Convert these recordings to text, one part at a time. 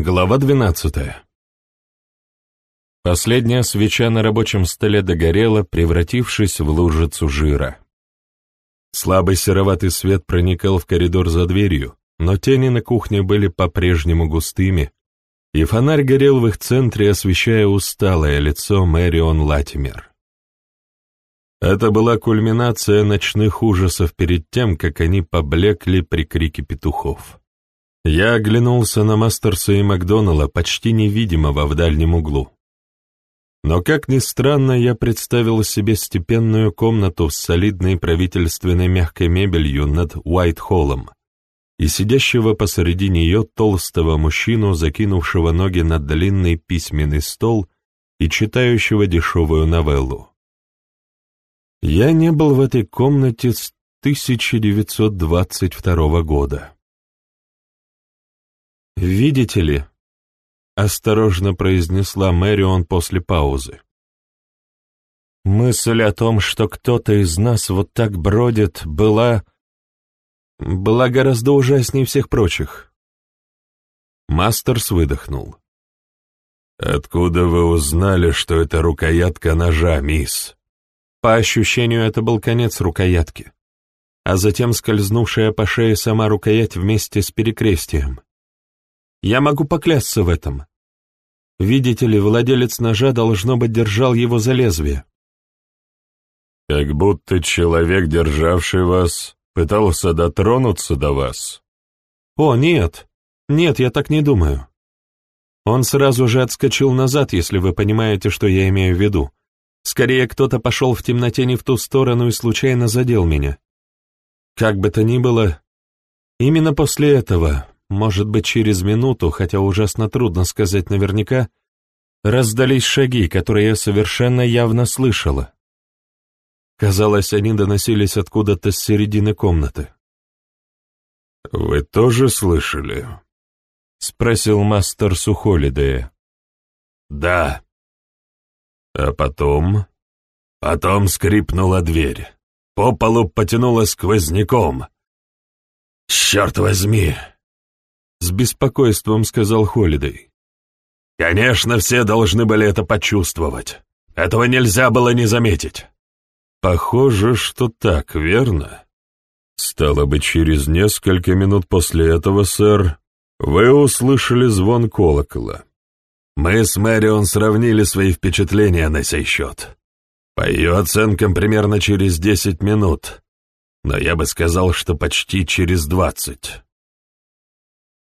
Глава двенадцатая. Последняя свеча на рабочем столе догорела, превратившись в лужицу жира. Слабый сероватый свет проникал в коридор за дверью, но тени на кухне были по-прежнему густыми, и фонарь горел в их центре, освещая усталое лицо Мэрион Латимер. Это была кульминация ночных ужасов перед тем, как они поблекли при крике петухов. Я оглянулся на Мастерса и Макдонала, почти невидимого в дальнем углу. Но, как ни странно, я представил себе степенную комнату с солидной правительственной мягкой мебелью над Уайт-Холлом и сидящего посреди нее толстого мужчину, закинувшего ноги на длинный письменный стол и читающего дешевую новеллу. Я не был в этой комнате с 1922 года. «Видите ли», — осторожно произнесла Мэрион после паузы, «мысль о том, что кто-то из нас вот так бродит, была... была гораздо ужаснее всех прочих». Мастерс выдохнул. «Откуда вы узнали, что это рукоятка ножа, мисс?» По ощущению, это был конец рукоятки, а затем скользнувшая по шее сама рукоять вместе с перекрестием. Я могу поклясться в этом. Видите ли, владелец ножа, должно быть, держал его за лезвие. Как будто человек, державший вас, пытался дотронуться до вас. О, нет, нет, я так не думаю. Он сразу же отскочил назад, если вы понимаете, что я имею в виду. Скорее, кто-то пошел в темноте не в ту сторону и случайно задел меня. Как бы то ни было, именно после этого, может быть, через минуту, хотя ужасно трудно сказать наверняка, раздались шаги, которые я совершенно явно слышала. Казалось, они доносились откуда-то с середины комнаты. «Вы тоже слышали?» — спросил мастер Сухолидея. «Да». «А потом?» «Потом скрипнула дверь. По полу потянуло сквозняком. Черт возьми!» С беспокойством сказал Холидей. «Конечно, все должны были это почувствовать. Этого нельзя было не заметить». «Похоже, что так, верно?» «Стало быть, через несколько минут после этого, сэр, вы услышали звон колокола». Мы с Мэрион сравнили свои впечатления на сей счет. По ее оценкам, примерно через десять минут, но я бы сказал, что почти через двадцать.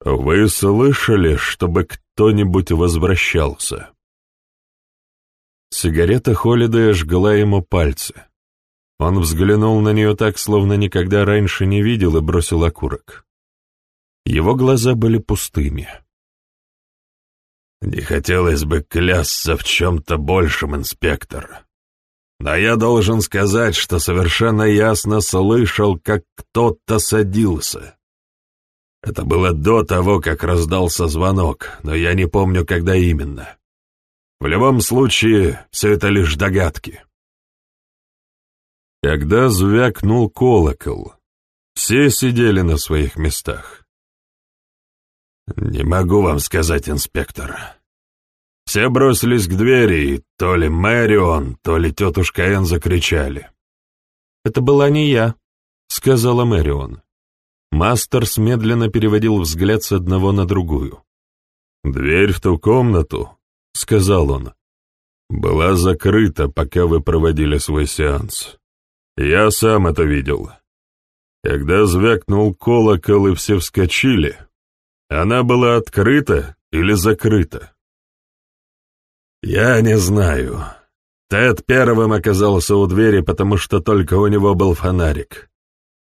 «Вы слышали, чтобы кто-нибудь возвращался?» Сигарета Холидея жгла ему пальцы. Он взглянул на нее так, словно никогда раньше не видел, и бросил окурок. Его глаза были пустыми. «Не хотелось бы клясться в чем-то большем, инспектор. Но я должен сказать, что совершенно ясно слышал, как кто-то садился. Это было до того, как раздался звонок, но я не помню, когда именно. В любом случае, все это лишь догадки. Когда звякнул колокол, все сидели на своих местах. «Не могу вам сказать, инспектор. Все бросились к двери, и то ли Мэрион, то ли тетушка Энн закричали». «Это была не я», — сказала Мэрион. Мастерс медленно переводил взгляд с одного на другую. «Дверь в ту комнату», — сказал он, — «была закрыта, пока вы проводили свой сеанс. Я сам это видел. Когда звякнул колокол и все вскочили, она была открыта или закрыта?» «Я не знаю. Тед первым оказался у двери, потому что только у него был фонарик.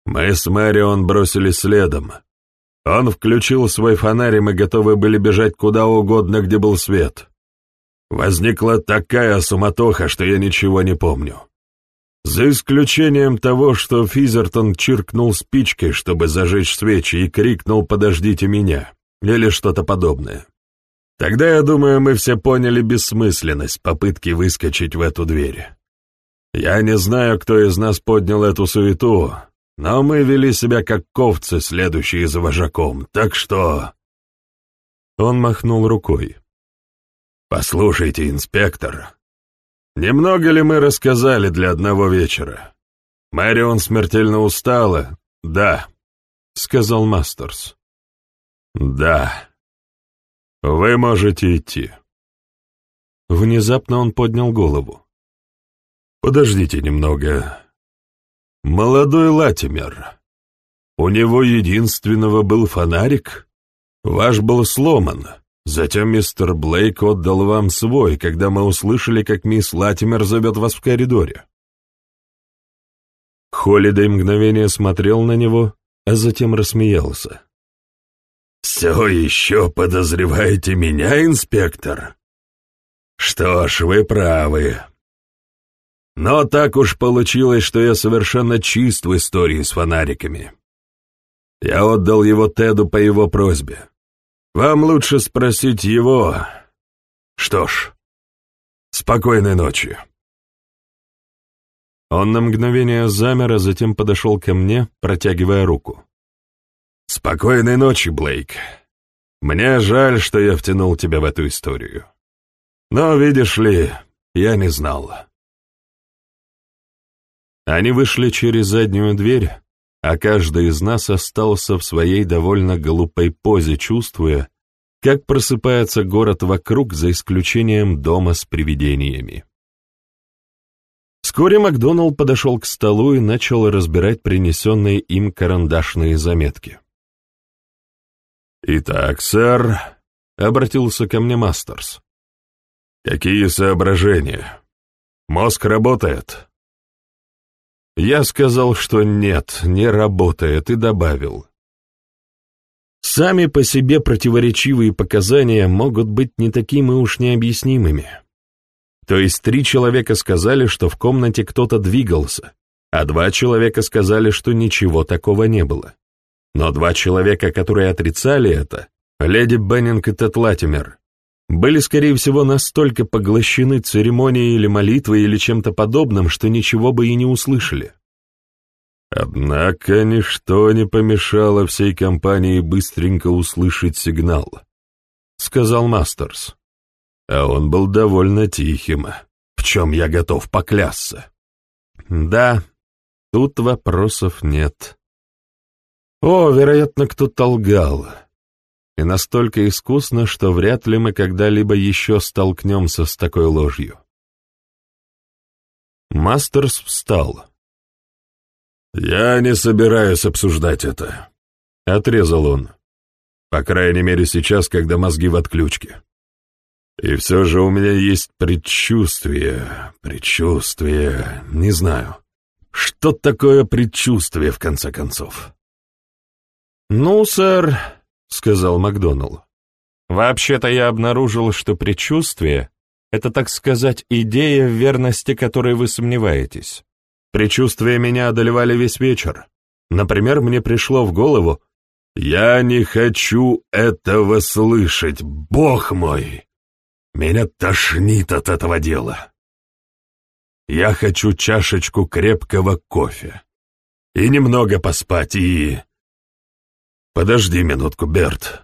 Мы с Мэрион бросились следом. Он включил свой фонарь, и мы готовы были бежать куда угодно, где был свет. Возникла такая суматоха, что я ничего не помню. За исключением того, что Физертон чиркнул спичкой, чтобы зажечь свечи, и крикнул «Подождите меня!» или что-то подобное. Тогда, я думаю, мы все поняли бессмысленность попытки выскочить в эту дверь. Я не знаю, кто из нас поднял эту суету, но мы вели себя как ковцы, следующие за вожаком, так что...» Он махнул рукой. «Послушайте, инспектор, немного ли мы рассказали для одного вечера? Мэрион смертельно устала, да», — сказал Мастерс. «Да. Вы можете идти». Внезапно он поднял голову. «Подождите немного. Молодой Латимер. У него единственного был фонарик? Ваш был сломан. Затем мистер Блейк отдал вам свой, когда мы услышали, как мисс Латимер зовет вас в коридоре. Холидей мгновение смотрел на него, а затем рассмеялся. «Все еще подозреваете меня, инспектор? Что ж, вы правы. Но так уж получилось, что я совершенно чист в истории с фонариками. Я отдал его Теду по его просьбе. Вам лучше спросить его. Что ж, спокойной ночи. Он на мгновение замер, а затем подошел ко мне, протягивая руку. «Спокойной ночи, Блейк. Мне жаль, что я втянул тебя в эту историю. Но, видишь ли, я не знал». Они вышли через заднюю дверь, а каждый из нас остался в своей довольно глупой позе, чувствуя, как просыпается город вокруг, за исключением дома с привидениями. Вскоре Макдоналд подошел к столу и начал разбирать принесенные им карандашные заметки. «Итак, сэр», — обратился ко мне Мастерс, — «какие соображения? Мозг работает?» Я сказал, что нет, не работает, и добавил. Сами по себе противоречивые показания могут быть не такими уж необъяснимыми. То есть три человека сказали, что в комнате кто-то двигался, а два человека сказали, что ничего такого не было. Но два человека, которые отрицали это, леди Беннинг и Тед Латимер, были, скорее всего, настолько поглощены церемонией или молитвой или чем-то подобным, что ничего бы и не услышали. Однако ничто не помешало всей компании быстренько услышать сигнал, — сказал Мастерс. А он был довольно тихим, в чем я готов поклясться. Да, тут вопросов нет. О, вероятно, кто-то лгал и настолько искусно, что вряд ли мы когда-либо еще столкнемся с такой ложью. Мастерс встал. «Я не собираюсь обсуждать это», — отрезал он. «По крайней мере сейчас, когда мозги в отключке. И все же у меня есть предчувствие, предчувствие, не знаю. Что такое предчувствие, в конце концов?» «Ну, сэр», — сказал Макдоналл. «Вообще-то я обнаружил, что предчувствие — это, так сказать, идея в верности, которой вы сомневаетесь. Предчувствия меня одолевали весь вечер. Например, мне пришло в голову «Я не хочу этого слышать, бог мой! Меня тошнит от этого дела. Я хочу чашечку крепкого кофе и немного поспать, и...» «Подожди минутку, Берт.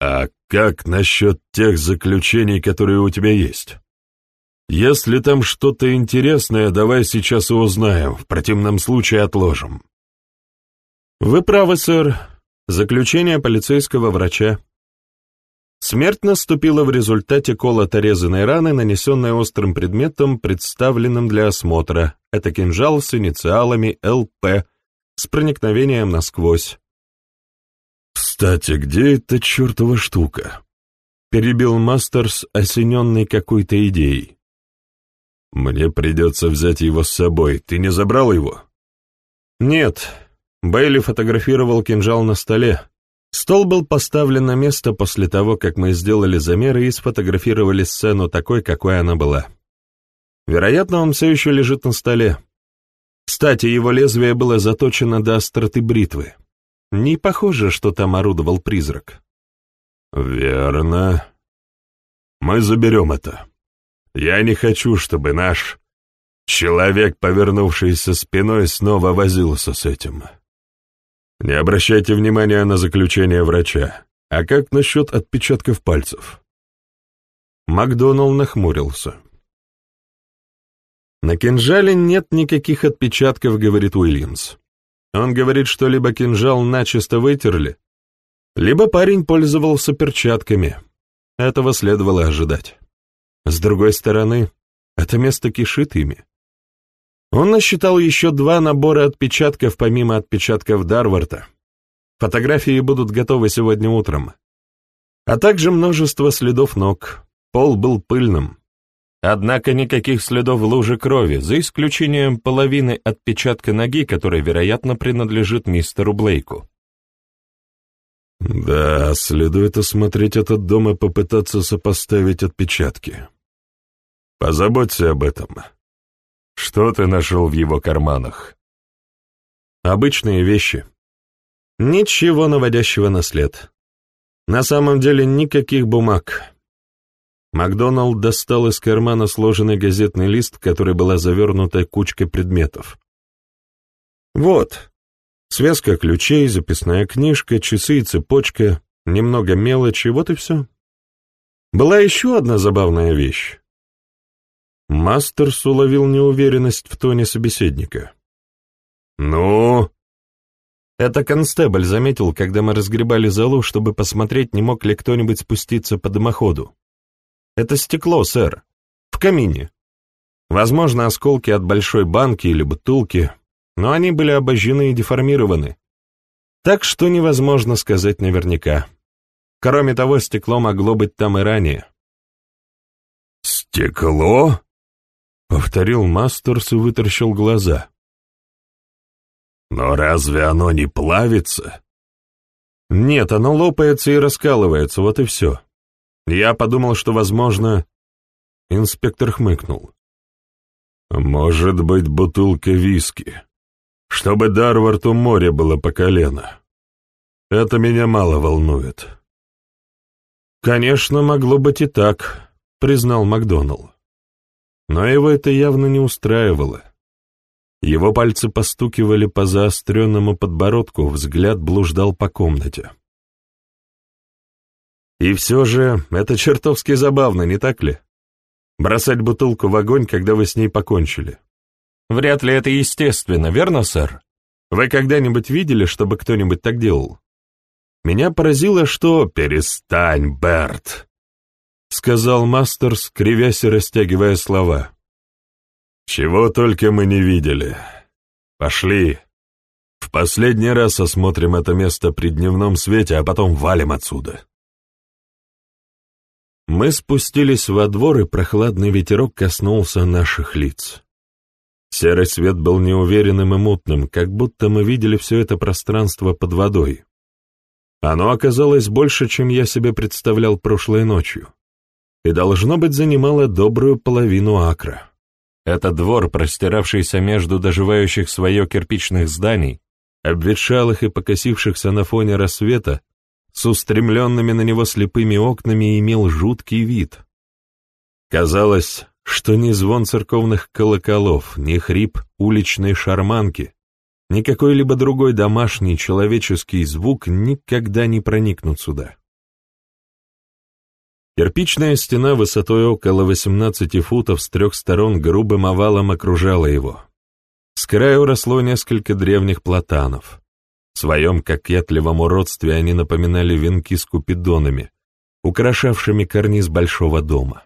А как насчет тех заключений, которые у тебя есть? Если там что-то интересное, давай сейчас и узнаем, в противном случае отложим». «Вы правы, сэр. Заключение полицейского врача. Смерть наступила в результате колото-резаной раны, нанесенной острым предметом, представленным для осмотра. Это кинжал с инициалами ЛП, с проникновением насквозь. «Кстати, где эта чертова штука?» — перебил Мастерс, осененный какой-то идеей. «Мне придется взять его с собой. Ты не забрал его?» «Нет». Бейли фотографировал кинжал на столе. Стол был поставлен на место после того, как мы сделали замеры и сфотографировали сцену такой, какой она была. Вероятно, он все еще лежит на столе. Кстати, его лезвие было заточено до остроты бритвы. Не похоже, что там орудовал призрак. Верно. Мы заберем это. Я не хочу, чтобы наш человек, повернувшийся спиной, снова возился с этим. Не обращайте внимания на заключение врача. А как насчет отпечатков пальцев? Макдоналл нахмурился. На кинжале нет никаких отпечатков, говорит Уильямс. Он говорит, что либо кинжал начисто вытерли, либо парень пользовался перчатками. Этого следовало ожидать. С другой стороны, это место кишит ими. Он насчитал еще два набора отпечатков помимо отпечатков Дарварда. Фотографии будут готовы сегодня утром. А также множество следов ног. Пол был пыльным. Однако никаких следов лужи крови, за исключением половины отпечатка ноги, которая, вероятно, принадлежит мистеру Блейку. Да, следует осмотреть этот дом и попытаться сопоставить отпечатки. Позаботься об этом. Что ты нашел в его карманах? Обычные вещи. Ничего наводящего на след. На самом деле никаких бумаг. Макдоналд достал из кармана сложенный газетный лист, который была завернута кучка предметов. Вот, связка ключей, записная книжка, часы и цепочка, немного мелочи, вот и все. Была еще одна забавная вещь. Мастерс уловил неуверенность в тоне собеседника. «Ну?» Это констебль заметил, когда мы разгребали залу, чтобы посмотреть, не мог ли кто-нибудь спуститься по дымоходу. Это стекло, сэр. В камине. Возможно, осколки от большой банки или бутылки, но они были обожжены и деформированы. Так что невозможно сказать наверняка. Кроме того, стекло могло быть там и ранее. «Стекло?» — повторил Мастерс и вытаращил глаза. «Но разве оно не плавится?» «Нет, оно лопается и раскалывается, вот и все. Я подумал, что, возможно... Инспектор хмыкнул. Может быть, бутылка виски. Чтобы Дарварту море было по колено. Это меня мало волнует. Конечно, могло быть и так, признал Макдоналл. Но его это явно не устраивало. Его пальцы постукивали по заостренному подбородку, взгляд блуждал по комнате. И все же это чертовски забавно, не так ли? Бросать бутылку в огонь, когда вы с ней покончили. Вряд ли это естественно, верно, сэр? Вы когда-нибудь видели, чтобы кто-нибудь так делал? Меня поразило, что... «Перестань, Берт!» — сказал Мастерс, кривясь и растягивая слова. «Чего только мы не видели. Пошли. В последний раз осмотрим это место при дневном свете, а потом валим отсюда». Мы спустились во двор, и прохладный ветерок коснулся наших лиц. Серый свет был неуверенным и мутным, как будто мы видели все это пространство под водой. Оно оказалось больше, чем я себе представлял прошлой ночью, и, должно быть, занимало добрую половину акра. Этот двор, простиравшийся между доживающих свое кирпичных зданий, обветшалых и покосившихся на фоне рассвета, с устремленными на него слепыми окнами имел жуткий вид. Казалось, что ни звон церковных колоколов, ни хрип уличной шарманки, ни какой-либо другой домашний человеческий звук никогда не проникнут сюда. Кирпичная стена высотой около 18 футов с трех сторон грубым овалом окружала его. С краю росло несколько древних платанов. В своем кокетливом уродстве они напоминали венки с купидонами, украшавшими карниз большого дома.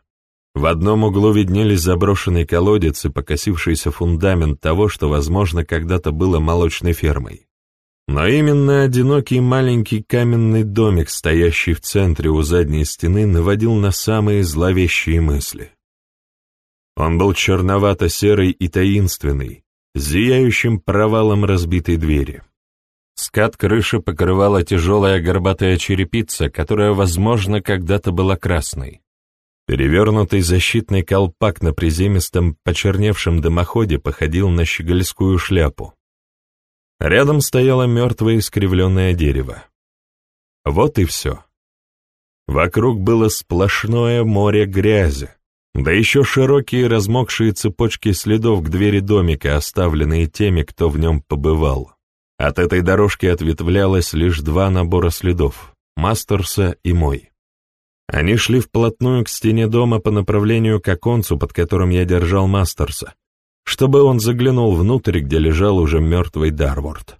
В одном углу виднелись заброшенный колодец и покосившийся фундамент того, что, возможно, когда-то было молочной фермой. Но именно одинокий маленький каменный домик, стоящий в центре у задней стены, наводил на самые зловещие мысли. Он был черновато-серый и таинственный, зияющим провалом разбитой двери. Скат крыши покрывала тяжелая горбатая черепица, которая, возможно, когда-то была красной. Перевернутый защитный колпак на приземистом, почерневшем дымоходе походил на щегольскую шляпу. Рядом стояло мертвое искривленное дерево. Вот и все. Вокруг было сплошное море грязи, да еще широкие размокшие цепочки следов к двери домика, оставленные теми, кто в нем побывал. От этой дорожки ответвлялось лишь два набора следов. Мастерса и мой. Они шли вплотную к стене дома по направлению к оконцу, под которым я держал Мастерса, чтобы он заглянул внутрь, где лежал уже мертвый Дарворд.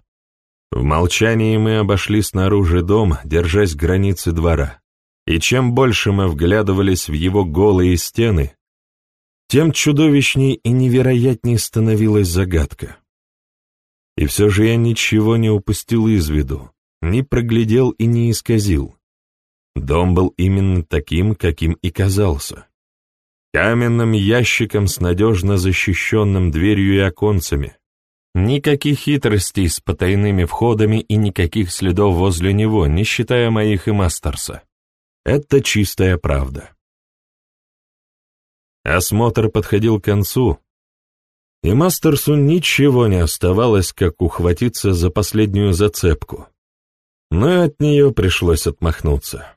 В молчании мы обошли снаружи дом, держась границы двора, и чем больше мы вглядывались в его голые стены, тем чудовищней и невероятней становилась загадка. И все же я ничего не упустил из виду, не проглядел и не исказил. Дом был именно таким, каким и казался. Каменным ящиком с надежно защищенным дверью и оконцами. Никаких хитростей с потайными входами и никаких следов возле него, не считая моих и Мастерса. Это чистая правда. Осмотр подходил к концу, и Мастерсу ничего не оставалось, как ухватиться за последнюю зацепку. Но от нее пришлось отмахнуться.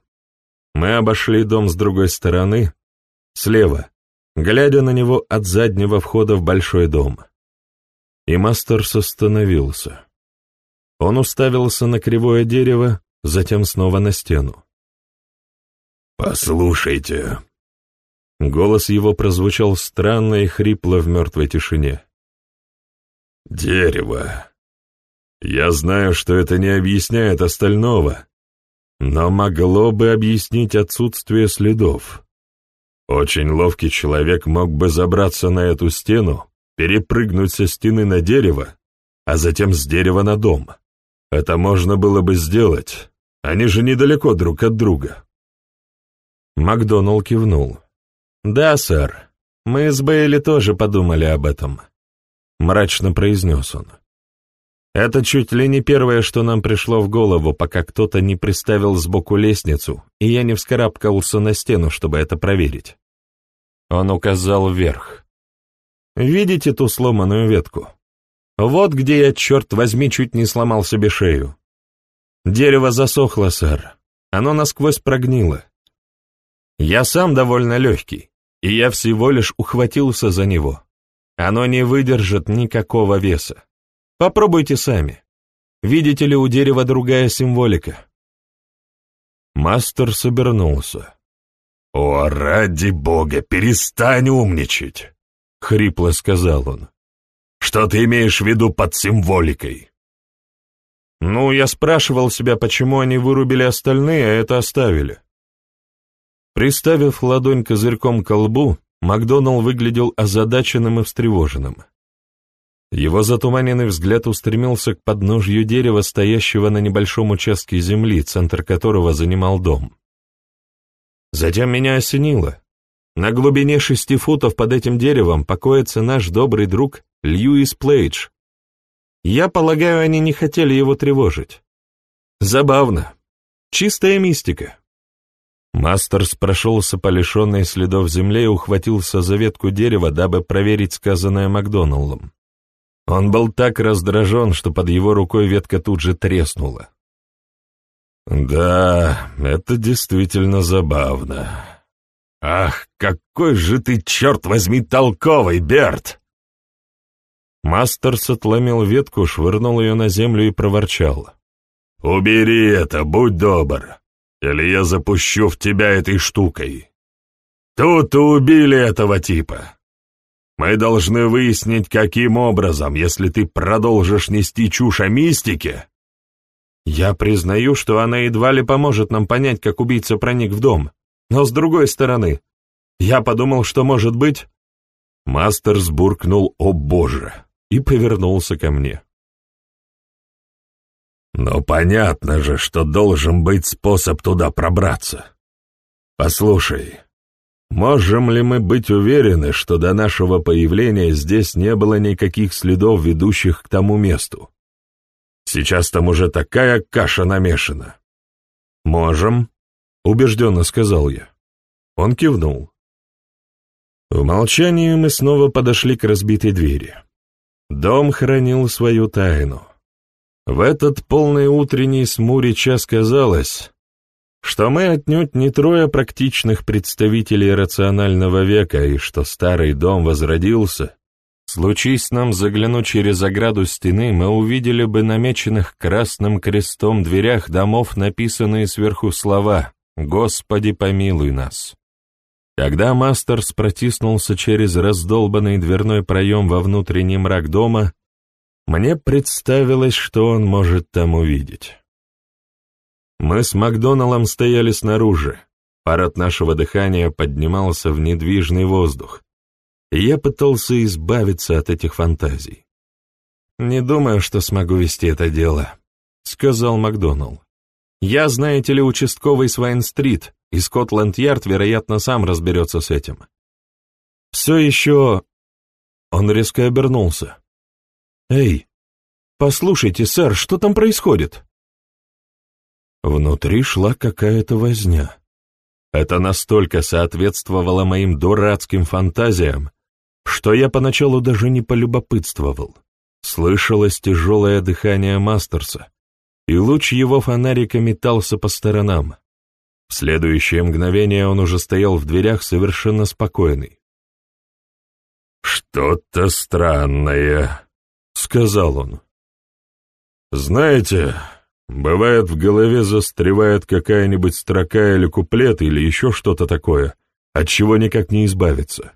Мы обошли дом с другой стороны, слева, глядя на него от заднего входа в большой дом. И Мастерс остановился. Он уставился на кривое дерево, затем снова на стену. «Послушайте», Голос его прозвучал странно и хрипло в мертвой тишине. «Дерево. Я знаю, что это не объясняет остального, но могло бы объяснить отсутствие следов. Очень ловкий человек мог бы забраться на эту стену, перепрыгнуть со стены на дерево, а затем с дерева на дом. Это можно было бы сделать, они же недалеко друг от друга». Макдоналл кивнул. «Да, сэр, мы с Бейли тоже подумали об этом», — мрачно произнес он. «Это чуть ли не первое, что нам пришло в голову, пока кто-то не приставил сбоку лестницу, и я не вскарабкался на стену, чтобы это проверить». Он указал вверх. «Видите ту сломанную ветку? Вот где я, черт возьми, чуть не сломал себе шею. Дерево засохло, сэр. Оно насквозь прогнило. Я сам довольно легкий и я всего лишь ухватился за него. Оно не выдержит никакого веса. Попробуйте сами. Видите ли у дерева другая символика? Мастер собернулся. «О, ради бога, перестань умничать!» — хрипло сказал он. «Что ты имеешь в виду под символикой?» «Ну, я спрашивал себя, почему они вырубили остальные, а это оставили. Приставив ладонь козырьком к лбу, Макдоналл выглядел озадаченным и встревоженным. Его затуманенный взгляд устремился к подножью дерева, стоящего на небольшом участке земли, центр которого занимал дом. Затем меня осенило. На глубине шести футов под этим деревом покоится наш добрый друг Льюис Плейдж. Я полагаю, они не хотели его тревожить. Забавно. Чистая мистика. Мастерс прошелся по лишенной следов земле и ухватился за ветку дерева, дабы проверить сказанное Макдоналлом. Он был так раздражен, что под его рукой ветка тут же треснула. «Да, это действительно забавно. Ах, какой же ты, черт возьми, толковый, Берт!» Мастерс отломил ветку, швырнул ее на землю и проворчал. «Убери это, будь добр или я запущу в тебя этой штукой. Тут убили этого типа. Мы должны выяснить, каким образом, если ты продолжишь нести чушь о мистике. Я признаю, что она едва ли поможет нам понять, как убийца проник в дом. Но с другой стороны, я подумал, что, может быть... Мастерс буркнул «О боже!» и повернулся ко мне. Но понятно же, что должен быть способ туда пробраться. Послушай, можем ли мы быть уверены, что до нашего появления здесь не было никаких следов, ведущих к тому месту? Сейчас там уже такая каша намешана. Можем, убежденно сказал я. Он кивнул. В молчании мы снова подошли к разбитой двери. Дом хранил свою тайну. В этот полный утренний смуре час казалось, что мы отнюдь не трое практичных представителей рационального века и что старый дом возродился, Случись нам заглянуть через ограду стены, мы увидели бы намеченных красным крестом дверях домов написанные сверху слова «Господи, помилуй нас». Когда Мастерс протиснулся через раздолбанный дверной проем во внутренний мрак дома, мне представилось, что он может там увидеть. Мы с Макдоналлом стояли снаружи, пар нашего дыхания поднимался в недвижный воздух, я пытался избавиться от этих фантазий. «Не думаю, что смогу вести это дело», — сказал Макдоналл. «Я, знаете ли, участковый с Вайн-стрит, и Скотланд-Ярд, вероятно, сам разберется с этим. Все еще...» Он резко обернулся. «Эй, послушайте, сэр, что там происходит?» Внутри шла какая-то возня. Это настолько соответствовало моим дурацким фантазиям, что я поначалу даже не полюбопытствовал. Слышалось тяжелое дыхание Мастерса, и луч его фонарика метался по сторонам. В следующее мгновение он уже стоял в дверях совершенно спокойный. «Что-то странное», — сказал он. «Знаете, бывает в голове застревает какая-нибудь строка или куплет или еще что-то такое, от чего никак не избавиться.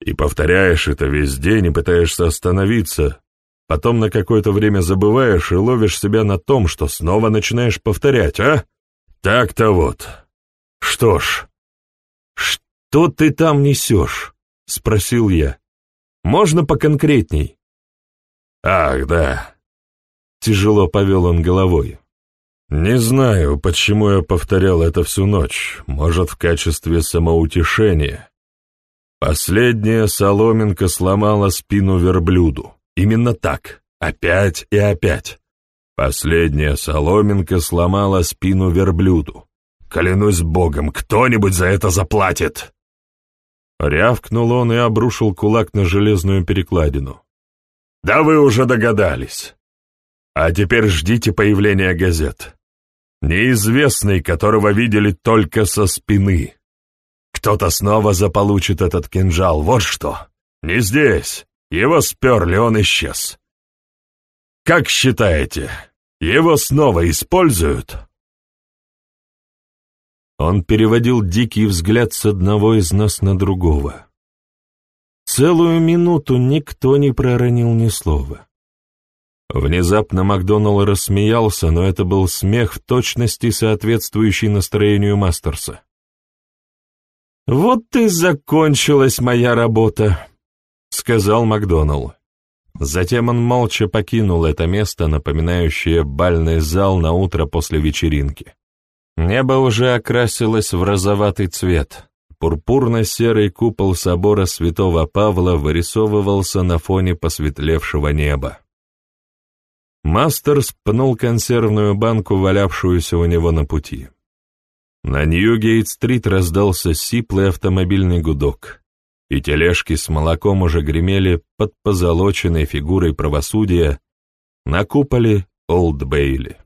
И повторяешь это весь день и пытаешься остановиться, потом на какое-то время забываешь и ловишь себя на том, что снова начинаешь повторять, а? Так-то вот. Что ж, что ты там несешь? — спросил я. «Можно поконкретней?» «Ах, да». Тяжело повел он головой. «Не знаю, почему я повторял это всю ночь. Может, в качестве самоутешения. Последняя соломинка сломала спину верблюду. Именно так. Опять и опять. Последняя соломинка сломала спину верблюду. Клянусь богом, кто-нибудь за это заплатит!» Рявкнул он и обрушил кулак на железную перекладину. «Да вы уже догадались. А теперь ждите появления газет. Неизвестный, которого видели только со спины. Кто-то снова заполучит этот кинжал, вот что. Не здесь. Его сперли, он исчез. Как считаете, его снова используют?» Он переводил дикий взгляд с одного из нас на другого. Целую минуту никто не проронил ни слова. Внезапно Макдоналл рассмеялся, но это был смех в точности соответствующий настроению Мастерса. «Вот и закончилась моя работа», — сказал Макдоналл. Затем он молча покинул это место, напоминающее бальный зал на утро после вечеринки. Небо уже окрасилось в розоватый цвет. Пурпурно-серый купол собора святого Павла вырисовывался на фоне посветлевшего неба. Мастерс пнул консервную банку, валявшуюся у него на пути. На Ньюгейт-стрит раздался сиплый автомобильный гудок, и тележки с молоком уже гремели под позолоченной фигурой правосудия на куполе Олд Бейли.